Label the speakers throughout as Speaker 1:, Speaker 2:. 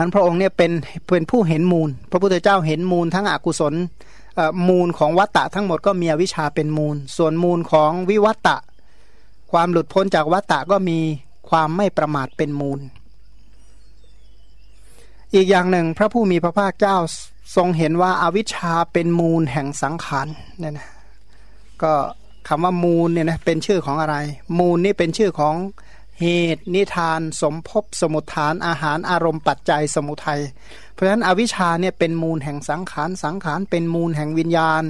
Speaker 1: มันพระองค์เนี่ยเป็นเป็นผู้เห็นมูล พระพุทธเจ้าเห็นมูลทั้งอกุศลมูลของวัตตะทั้งหมดก็มีวิชาเป็นมูล ส่วนมูลของวิวัตตะ ความหลุดพ้นจากวัตตะก็มีความไม่ประมาทเป็นมูล อีกอย่างหนึ่งพระผู้มีพระภาคเจ้าทรงเห็นว่าอาวิชชาเป็นมูลแห่งสังขารเนี่ยนะก็คำว่ามูลเนี่ยนะเป็นชื่อของอะไร มูลนี่เป็นชื่อของ เหตุนิทาน สมภพสมุทฐานอาหารอารมณ์ปัจจัยสมุทัยเพราะฉะนั้นอวิชชาเนี่ยเป็นมูลแห่งสังขารสังขารเป็นมูลแห่งวิญญาณ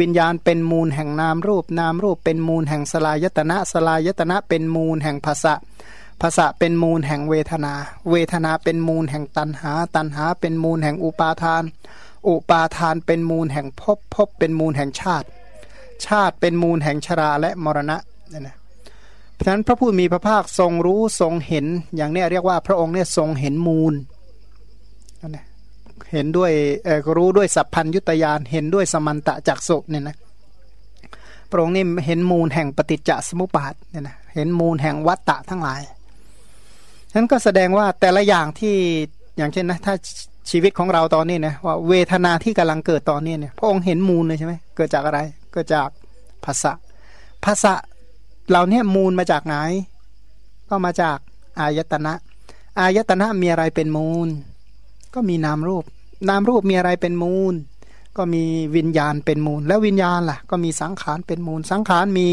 Speaker 1: วิญญาณเป็นมูลแห่งนามรูปนามรูปเป็นมูลแห่งสลายตนะสลายตนะเป็นมูลแห่งภาษะภาษะเป็นมูลแห่งเวทนา เวทนาเป็นมูลแห่งตันหา ตันหาเป็นมูลแห่งอุปาทาน อุปาทานเป็นมูลแห่งภพภพเป็นมูลแห่งชาติ ชาติเป็นมูลแห่งชราและมรณะนี่นะ เพราะฉะนั้นพระผู้มีพระภาคทรงรู้ทรงเห็น อย่างนี้เรียกว่าพระองค์เนี่ยทรงเห็นมูลนะเห็นด้วยรู้ด้วยสัพพัญยุตยานเห็นด้วยสมันตะจักสุเนี่ยนะพระองค์นี่เห็นมูลแห่งปฏิจจสมุปบาทเนี่ยนะเห็นมูลแห่งวัตตะทั้งหลายนั้นก็แสดงว่าแต่ละอย่างที่อย่างเช่นนะถ้าชีวิตของเราตอนนี้นะว่าเวทนาที่กำลังเกิดตอนนี้เนี่ยพระองค์เห็นมูลเลยใช่ไหมเกิดจากอะไร เกิดจากภาษะภาษะ เราเนี่ยมูลมาจากไหน ก็มาจากอายตนะ อายตนะมีอะไรเป็นมูล ก็มีนามรูป นามรูปมีอะไรเป็นมูล ก็มีวิญญาณเป็นมูล แล้ววิญญาณล่ะ ก็มีสังขารเป็นมูล สังขารมี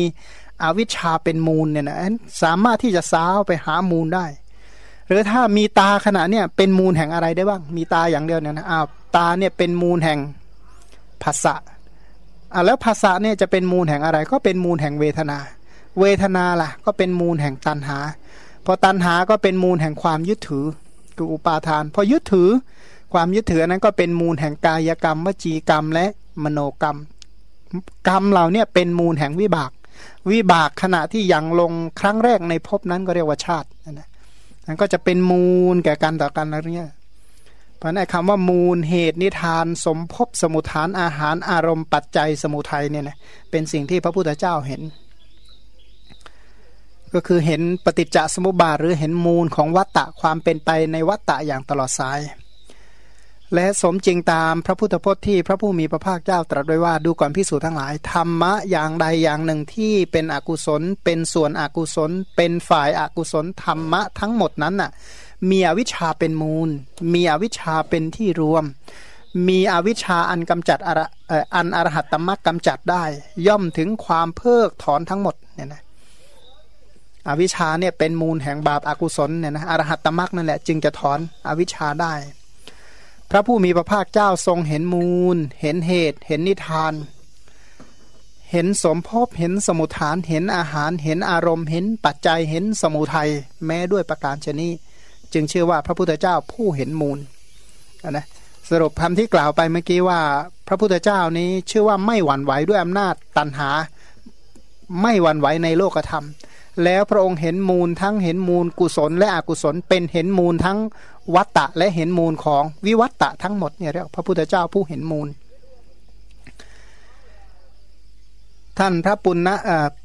Speaker 1: อวิชชาเป็นมูลเนี่ยนะสามารถที่จะซาวไปหามูลได้ หรือถ้ามีตาขณะเนี่ยเป็นมูลแห่งอะไรได้บ้าง มีตาอย่างเดียวเนี่ยนะอ้าวตาเนี่ยเป็นมูลแห่งภาษะอ่าแล้วภาษะเนี่ยจะเป็นมูลแห่งอะไร ก็เป็นมูลแห่งเวทนา เวทนาล่ะ ก็เป็นมูลแห่งตันหา พอตันหาก็เป็นมูลแห่งความยึดถือคืออุปาทาน พอยึดถือความยึดถือนั้นก็เป็นมูลแห่งกายกรรมวจีกรรมและมโนกรรม กรรมเหล่านี้เป็นมูลแห่งวิบาก วิบากขณะที่ยังลงครั้งแรกในภพนั้นก็เรียกว่าชาตินะนั่นก็จะเป็นมูลแก่กันต่อกันอะไรเงี้ยเพราะนั้นคำว่ามูลเหตุนิทาน สมภพสมุทฐานอาหารอารมณ์ปัจจัยสมุทัยเนี่ยนะเป็นสิ่งที่พระพุทธเจ้าเห็น ก็คือเห็นปฏิจจสมุปบาทหรือเห็นมูลของวัตตะความเป็นไปในวัตตะอย่างตลอดสาย และสมจริงตามพระพุทธพจน์ที่พระผู้มีพระภาคเจ้าตรัสไว้ว่าดูก่อนพิสูจน์ทั้งหลาย ธรรมะอย่างใดอย่างหนึ่งที่เป็นอกุศล เป็นส่วนอกุศล เป็นฝ่ายอากุศลธรรมะทั้งหมดนั้นน่ะมีอวิชชาเป็นมูล มีอวิชชาเป็นที่รวม มีอวิชชาอันกำจัดอันอรหัตตมรรคกำจัดได้ ย่อมถึงความเพิกถอนทั้งหมดเนี่ยนะ อวิชชาเนี่ยเป็นมูลแห่งบาปอากุศลเนี่ยนะอรหัตตมรักนั่นแหละจึงจะถอนอวิชชาได้ พระผู้มีพระภาคเจ้าทรงเห็นมูล เห็นเหตุ เห็นนิทาน เห็นสมภพเห็นสมุทฐานเห็นอาหารเห็นอารมณ์ เห็นปัจจัยเห็นสมุทัยแม้ด้วยประการชนี้ จึงเชื่อว่าพระพุทธเจ้าผู้เห็นมูลนะสรุปคำที่กล่าวไปเมื่อกี้ว่า พระพุทธเจ้านี้ชื่อว่าไม่หวั่นไหวด้วยอำนาจตันหา ไม่หวั่นไหวในโลกธรรม แล้วพระองค์เห็นมูลทั้งเห็นมูลกุศลและอกุศล เป็นเห็นมูลทั้งวัตตะและเห็นมูลของวิวัตตะทั้งหมดเนี่ยเรียกพระพุทธเจ้าผู้เห็นมูล ท่านพระปุณณะ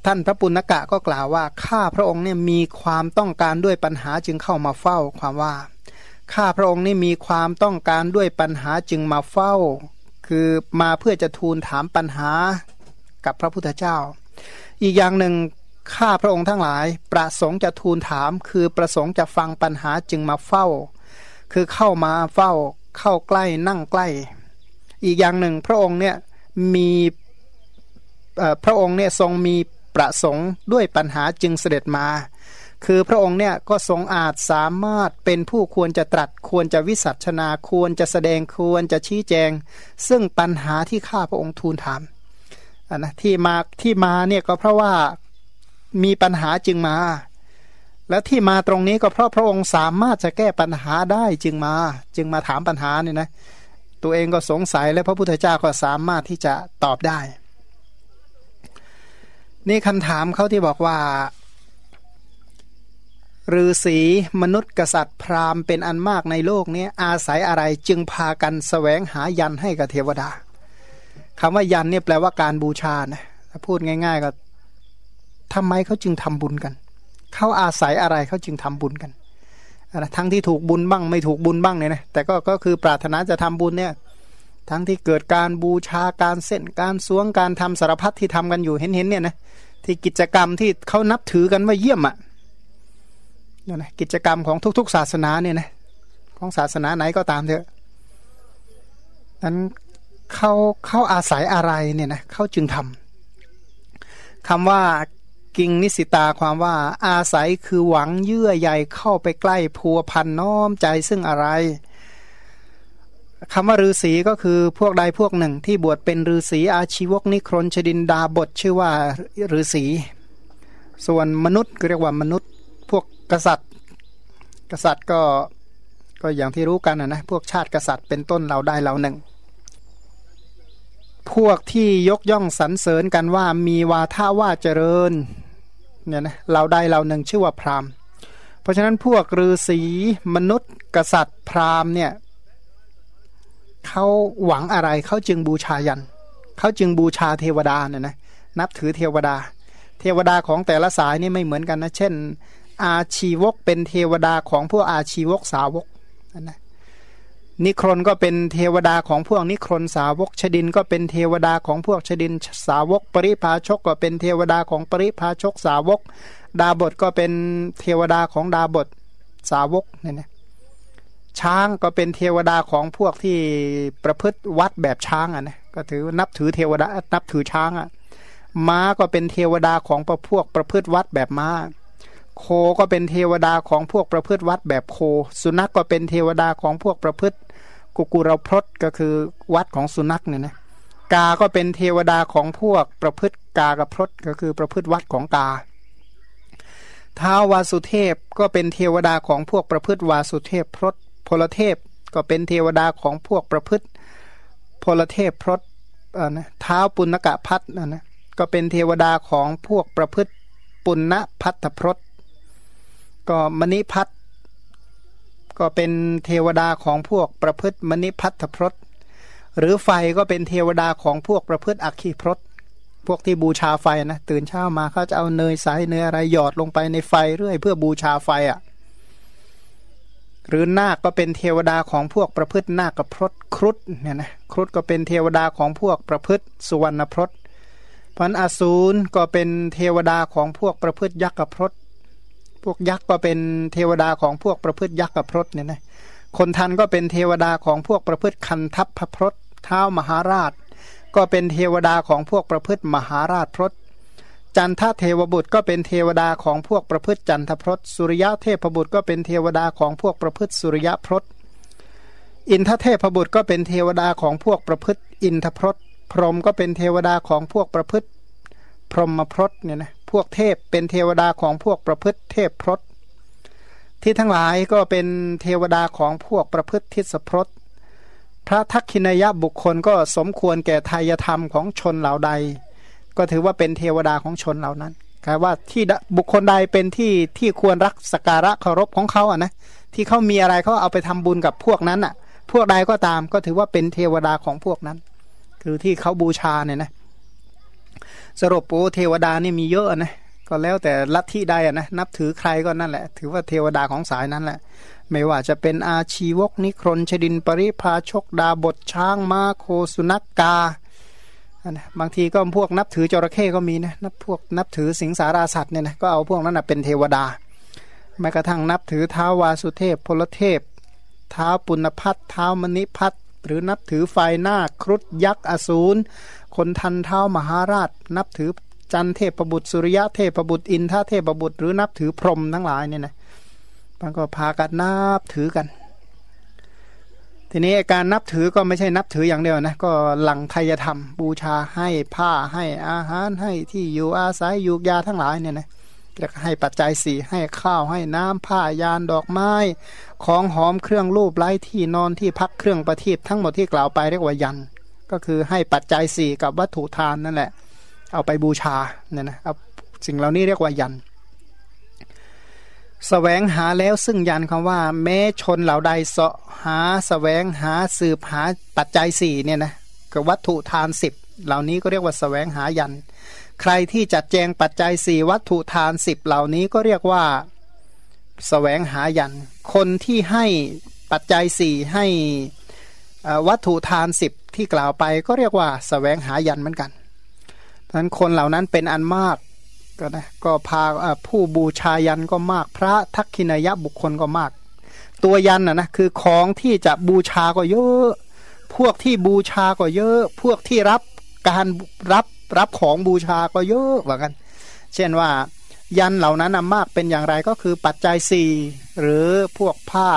Speaker 1: ท่านพระปุณณกะก็กล่าวว่าข้าพระองค์เนี่ยมีความต้องการด้วยปัญหาจึงเข้ามาเฝ้าความว่าข้าพระองค์นี่มีความต้องการด้วยปัญหาจึงมาเฝ้า คือมาเพื่อจะทูลถามปัญหากับพระพุทธเจ้า อีกอย่างหนึ่ง ข้าพระองค์ทั้งหลาย ประสงค์จะทูลถาม คือประสงค์จะฟังปัญหาจึงมาเฝ้า คือเข้ามาเฝ้า เข้าใกล้นั่งใกล้ อีกอย่างหนึ่งพระองค์เนี่ยมีพระองค์เนี่ยทรงมีประสงค์ด้วยปัญหาจึงเสด็จมา คือพระองค์เนี่ยก็ทรงอาจสามารถเป็นผู้ควรจะตรัสควรจะวิสัชนาควรจะแสดงควรจะชี้แจง ซึ่งปัญหาที่ข้าพระองค์ทูลถามนะที่มาที่มาเนี่ยก็เพราะว่า มีปัญหาจึงมา และที่มาตรงนี้ก็เพราะพระองค์สามารถจะแก้ปัญหาได้จึงมา จึงมาถามปัญหาเนี่ยนะ ตัวเองก็สงสัยและพระพุทธเจ้าก็สามารถที่จะตอบได้ นี่คำถามเขาที่บอกว่าฤาษีมนุษย์กษัตริย์พราหมณ์เป็นอันมากในโลกนี้อาศัยอะไรจึงพากันสแสวงหายันให้กับเทวดาคำว่ายันเนี่ยแปลว่าการบูชานะพูดง่าย ๆ ก็ ทำไมเขาจึงทำบุญกันเขาอาศัยอะไรเขาจึงทำบุญกันนะทั้งที่ถูกบุญบ้างไม่ถูกบุญบ้างเนี่ยนะแต่ก็ก็คือปรารถนาจะทำบุญเนี่ยทั้งที่เกิดการบูชาการเส้นการสวงการทำสารพัดที่ทำกันอยู่เห็นเห็นเนี่ยนะที่กิจกรรมที่เขานับถือกันว่าเยี่ยมอะ่ะเนี่ยนะกิจกรรมของทุก ๆ ศาสนาเนี่ยนะของศาสนาไหนก็ตามเถอะนั้นเขาเขาอาศัยอะไรเนี่ยนะเขาจึงทำคำว่า กิงนิสิตาความว่าอาศัยคือหวังเยื่อใยเข้าไปใกล้พัวพันน้อมใจซึ่งอะไรคำว่าฤาษีก็คือพวกใดพวกหนึ่งที่บวชเป็นฤาษีอาชีวกนิครนชดินดาบทชื่อว่าฤาษีส่วนมนุษย์ก็เรียกว่ามนุษย์ พวกกษัตริย์ กษัตริย์ก็ก็อย่างที่รู้กันนะนะพวกชาติกษัตริย์เป็นต้นเราได้เราหนึ่ง พวกที่ยกย่องสรรเสริญกันว่ามีวาทะว่าเจริญเนี่ยนะเราได้เราหนึ่งชื่อว่าพราหมณ์ เพราะฉะนั้นพวกฤาษีมนุษย์ กษัตริย์พราหมณ์เนี่ยเขาหวังอะไรเขาจึงบูชายันเขาจึงบูชาเทวดาเนี่ยนะนับถือเทวดา เทวดาของแต่ละสายนี่ไม่เหมือนกันนะเช่น อาชีวกเป็นเทวดาของพวกอาชีวกสาวกนะ นิครนก็เป็นเทวดาของพวกนิครนสาวกชดินก็เป็นเทวดาของพวกชดินสาวก ปริพาชกก็เป็นเทวดาของปริพาชกสาวก ดาบทก็เป็นเทวดาของดาบทสาวกเนี่ยนะช้างก็เป็นเทวดาของพวกที่ประพฤติวัดแบบช้างอะนะก็ถือนับถือเทวดานับถือช้างอะม้าก็เป็นเทวดาของประพวกประพฤติวัดแบบม้า โคก็เป็นเทวดาของพวกประพฤติวัดแบบโค สุนัขกก็เป็นเทวดาของพวกประพฤติ กุกุรพรตก็คือวัดของสุนัขเนี่ยนะกาก็เป็นเทวดาของพวกประพฤติกากระพรตก็คือประพฤติวัดของกาท้าวาสุเทพก็เป็นเทวดาของพวกประพฤติวาสุเทพพรตพลเทพก็เป็นเทวดาของพวกประพฤติพลเทพพรตนะเท้าปุณกะพัฒนะนะก็เป็นเทวดาของพวกประพฤติปุณณพัทธพรตก็มณิพัฒ ก็เป็นเทวดาของพวกประพฤติมณิพัทธพรตหรือไฟก็เป็นเทวดาของพวกประพฤติอัคคีพรตพวกที่บูชาไฟนะตื่นเช้ามาเขาจะเอาเนยใสเนยอะไรหยอดลงไปในไฟเรื่อยเพื่อบูชาไฟอะ่ะ หรือนาคก็เป็นเทวดาของพวกประพฤตินาคกับพรตครุฑเนี่ยนะครุฑก็เป็นเทวดาของพวกประพฤติสุวรรณพรตพันอสูรก็เป็นเทวดาของพวกประพฤติยักษ์กับพรต พวกยักษ์ก็เป็นเทวดาของพวกประพฤติยักษ์กับพรตเนี่ยนะคนทันก็เป็นเทวดาของพวกประพฤติคันทัพพพรตเท้ามหาราช ก็เป็นเทวดาของพวกประพฤติมหาราชพรตจันทเทวบุตรก็เป็นเทวดาของพวกประพฤติจันทพรตสุริยะเทพบุตรก็เป็นเทวดาของพวกประพฤติสุริยะพรตอินทเทพบุตรก็เป็นเทวดาของพวกประพฤติอินทพรตพรหมก็เป็นเทวดาของพวกประพฤติพรหมพรตเนี่ยนะ พวกเทพเป็นเทวดาของพวกประพฤติเทพพรตที่ทั้งหลายก็เป็นเทวดาของพวกประพฤติทิศพรตพระทักขินยะบุคคลก็สมควรแก่ทายธรรมของชนเหล่าใด ก็ถือว่าเป็นเทวดาของชนเหล่านั้นกลว่าที่บุคคลใดเป็นที่ที่ควรรักสการะเคารพของเขาอะนะที่เขามีอะไรเขาเอาไปทำบุญกับพวกนั้นอะ พวกใดก็ตามก็ถือว่าเป็นเทวดาของพวกนั้น คือที่เขาบูชาเนี่ยนะ สรุปโอ้เทวดานี่มีเยอะนะก็แล้วแต่ลัทธิใดนะนับถือใครก็นั่นแหละ ถือว่าเทวดาของสายนั้นแหละ ไม่ว่าจะเป็นอาชีวกนิครนชดินปริพาชกดาบทช้างมาโคสุนักกานะบางทีก็พวกนับถือจระเข้ก็มีนะนับพวกนับถือสิงสาราสัตว์เนี่ยนะก็เอาพวกนั้นนะเป็นเทวดาแม้กระทั่งนับถือเท้าวาสุเทพพลเทพเท้าปุณพัฒเท้ามณิพัฒ หรือนับถือไฟหน้าครุฑยักษ์อสูร คนทันเท้ามหาราช นับถือจันเทพบุตรสุริยะเทพบุตรอินทเทพบุตร หรือนับถือพรหมทั้งหลายเนี่ยนะมันก็พากันนับถือกัน ทีนี้การนับถือก็ไม่ใช่นับถืออย่างเดียวนะก็หลังไทยธรรม บูชาให้ผ้าให้อาหารให้ที่อยู่อาศัยยูกยาทั้งหลายเนี่ยนะ แล้วให้ปัจจัยสี่ให้ข้าวให้น้ำผ้ายานดอกไม้ ของหอมเครื่องรูปไล้ที่นอนที่พักเครื่องประทีปทั้งหมดที่กล่าวไปเรียกว่ายัน ก็คือให้ปัจจัยสี่กับวัตถุทานนั่นแหละ เอาไปบูชาเนี่ยนะเอาสิ่งเหล่านี้เรียกว่ายันแสวงหาแล้วซึ่งยันคำว่า แม้ชนเหล่าใดเสาะหาสแสวงหาสืบหาปัจจัยสี่เนี่ยนะกับวัตถุทานสิบเหล่านี้ก็เรียกว่าสแสวงหายัน ใครที่จัดแจงปัจจัยสี่วัตถุทานสิบเหล่านี้ก็เรียกว่าสแสวงหายัน คนที่ให้ปัจจัยสี่ให้วัตถุทานสิบที่กล่าวไปก็เรียกว่าสแสวงหายันเหมือนกันเพราะนั้นคนเหล่านั้นเป็นอันมากก็นะก็พาผู้บูชายันก็มาก พระทักขินายะบุคคลก็มาก ตัวยันนะนะคือของที่จะบูชาก็เยอะ พวกที่บูชาก็เยอะ พวกที่รับ การรับรับของบูชาก็เยอะเหมือนกัน เช่นว่ายันเหล่านั้นมากเป็นอย่างไรก็คือปัจจัยสี่หรือพวกผ้า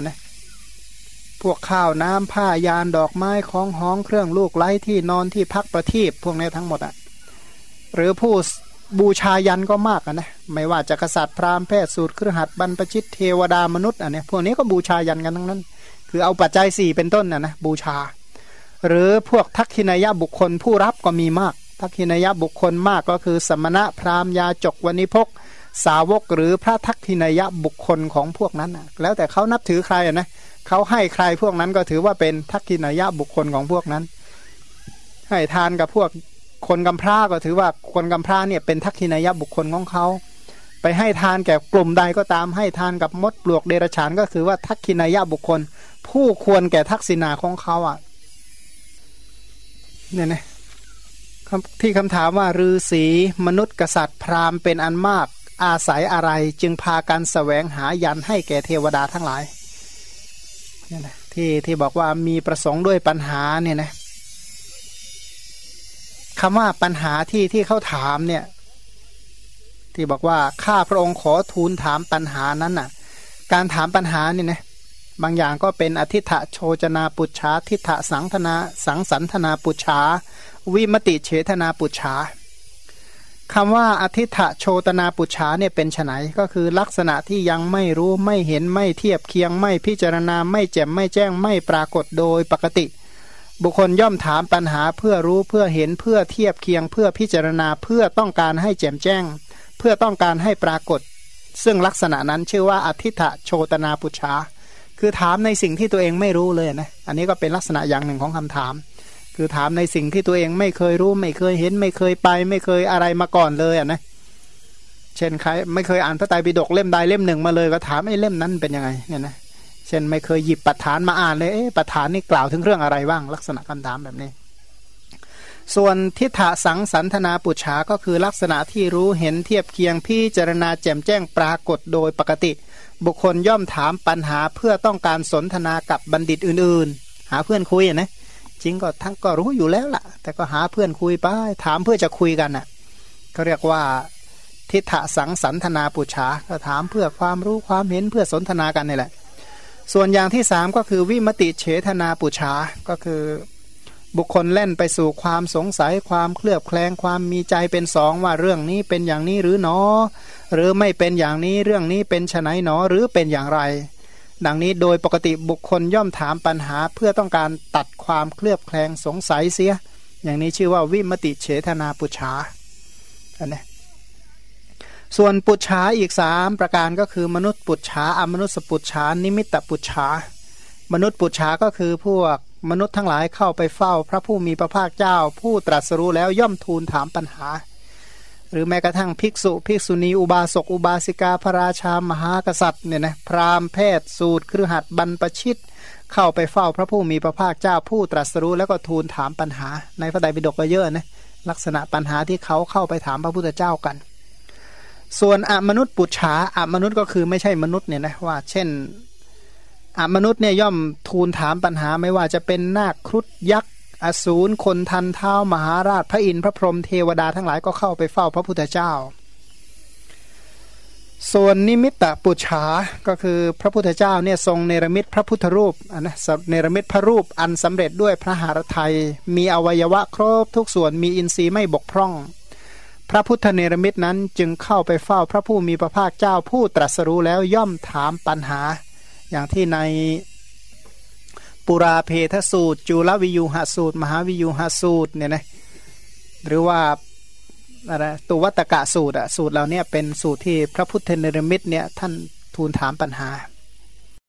Speaker 1: นะพวกข้าวน้ำผ้ายานดอกไม้ของห้องเครื่องลูกไล้ที่นอนที่พักประทีปพวกนี้ทั้งหมดอะหรือผู้บูชายันก็มากนะไม่ว่าจะกษัตริย์พราหมณ์แพทย์สูตรเครือหัดบรรพชิตเทวดามนุษย์อันนี้พวกนี้ก็บูชายันกันทั้งนั้น คือเอาปัจจัยสี่เป็นต้นนะนะบูชา หรือพวกทักขินายบุคคลผู้รับก็มีมาก ทักขินายบุคคลมากก็คือ สมณะพราหมณ์ยาจกวันิพกสาวกหรือพระทักขินายบุคคลของพวกนั้นแล้วแต่เขานับถือใครนะเขาให้ใครพวกนั้นก็ถือว่าเป็นทักขินายบุคคลของพวกนั้น ให้ทานกับพวกคนกำพร้าก็ถือว่าคนกำพร้าเนี่ยเป็นทักขินายบุคคลของเขาไปให้ทานแก่กลุ่มใดก็ตามให้ทานกับมดปลวกเดรฉานก็คือว่าทักขินายบุคคล ผู้ควรแก่ทักษิณาของเขาอะ เนี่ยนะที่คำถามว่าฤาษีมนุษย์กษัตริย์พราหมณ์เป็นอันมาก อาศัยอะไรจึงพากันสแสวงหายันให้แก่เทวดาทั้งหลายเนี่ยนะที่ที่บอกว่ามีประสงค์ด้วยปัญหาเนี่ยนะคำว่าปัญหาที่ที่เขาถามเนี่ยที่บอกว่าข้าพระองค์ขอทูลถามปัญหานั้นน่ะ การถามปัญหาเนี่ยนะ บางอย่างก็เป็นอธิษฐโชจนาปุจฉาทิฏฐสังธนาสังสันธนาปุจฉาวิมติเฉทนาปุจฉาคำว่าอธิษฐโชตนาปุจฉาเนี่ยเป็นไนก็คือลักษณะที่ยังไม่รู้ไม่เห็นไม่เทียบเคียงไม่พิจารณาไม่แจ่มไม่แจ้งไม่ปรากฏโดยปกติ บุคคลย่อมถามปัญหาเพื่อรู้เพื่อเห็นเพื่อเทียบเคียงเพื่อพิจารณาเพื่อต้องการให้แจ่มแจ้ง เพื่อต้องการให้ปรากฏ ซึ่งลักษณะนั้นชื่อว่าอธิฐะโชตนาปุชา คือถามในสิ่งที่ตัวเองไม่รู้เลยนะ อันนี้ก็เป็นลักษณะอย่างหนึ่งของคำถาม คือถามในสิ่งที่ตัวเองไม่เคยรู้ ไม่เคยเห็น ไม่เคยไป ไม่เคยอะไรมาก่อนเลยอะนะ เช่นใครไม่เคยอ่านพระไตรปิฎกเล่มใดเล่มหนึ่งมาเลย ก็ถามไอ้เล่มนั้นเป็นยังไงเนี่ยนะเช่นไม่เคยหยิบปัจฐานมาอ่านเลยเอ๊ะปัจฐานนี่กล่าวถึงเรื่องอะไรบ้าง ลักษณะคำถามแบบนี้ ส่วนทิฏฐสังสันธนาปุจฉาก็คือลักษณะที่รู้เห็นเทียบเคียงพิจารณาแจ่มแจ้งปรากฏโดยปกติ บุคคลย่อมถามปัญหาเพื่อต้องการสนทนากับบัณฑิตอื่นๆ หาเพื่อนคุยนะจริงก็ทั้งก็รู้อยู่แล้วล่ะ แต่ก็หาเพื่อนคุยไปถามเพื่อจะคุยกันน่ะเขาเรียกว่าทิฏฐสังสันธนาปุจฉาก็ถามเพื่อความรู้ความเห็นเพื่อสนทนากันนี่แหละ ส่วนอย่างที่สามก็คือวิมติเฉทนาปุชาก็คือ บุคคลเล่นไปสู่ความสงสัยความเคลือบแคลงความมีใจเป็นสองว่าเรื่องนี้เป็นอย่างนี้หรือหนอ หรือไม่เป็นอย่างนี้เรื่องนี้เป็นไฉนหนอหรือเป็นอย่างไร ดังนี้โดยปกติบุคคลย่อมถามปัญหาเพื่อต้องการตัดความเคลือบแคลงสงสัยเสีย อย่างนี้ชื่อว่าวิมติเฉทนาปุชาอันนี้ส่วนปุจฉาอีกสามประการก็คือมนุษย์ปุจฉาอมนุษย์ปุจฉานิมิตตปุจฉามนุษย์ปุจฉาก็คือพวก มนุษย์ทั้งหลายเข้าไปเฝ้าพระผู้มีพระภาคเจ้า ผู้ตรัสรู้แล้วย่อมทูลถามปัญหา หรือแม้กระทั่งภิกษุ ภิกษุณีอุบาสกอุบาสิกาพระราชามหากษัตริย์เนี่ยนะพราหมณ์แพทย์สูตรครือหัดบรรปชิต เข้าไปเฝ้าพระผู้มีพระภาคเจ้า ผู้ตรัสรู้แล้วก็ทูลถามปัญหา ในพระไตรปิฎกก็เยอะนะลักษณะปัญหาที่เขาเข้าไปถามพระพุทธเจ้ากัน ส่วนอมนุษย์ปุจฉาอมนุษย์ก็คือไม่ใช่มนุษย์เนี่ยนะว่า เช่น มนุษย์เนี่ยย่อมทูลถามปัญหาไม่ว่าจะเป็นนาคครุฑยักษ์อสูรคนทันเท้ามหาราชพระอินทร์พระพรหมเทวดาทั้งหลายก็เข้าไปเฝ้าพระพุทธเจ้า ส่วนนิมิตตปุจฉาก็คือพระพุทธเจ้าเนี่ยทรงเนรมิตพระพุทธรูปนนะเนรมิตพระรูปอันสำเร็จด้วยพระหฤทัยมีอวัยวะครบทุกส่วนมีอินทรีย์ไม่บกพร่อง พระพุทธเนรมิตนั้นจึงเข้าไปเฝ้าพระผู้มีพระภาคเจ้าผู้ตรัสรู้แล้วย่อมถามปัญหา อย่างที่ในปุราเพทสูตร จุลวิยูหสูตร มหาวิยูหสูตรเนี่ยนะหรือว่าอะไรตัววัตกะสูตรอะสูตรเราเนี่ยเป็นสูตรที่พระพุทธเนรมิตเนี่ยท่านทูลถามปัญหา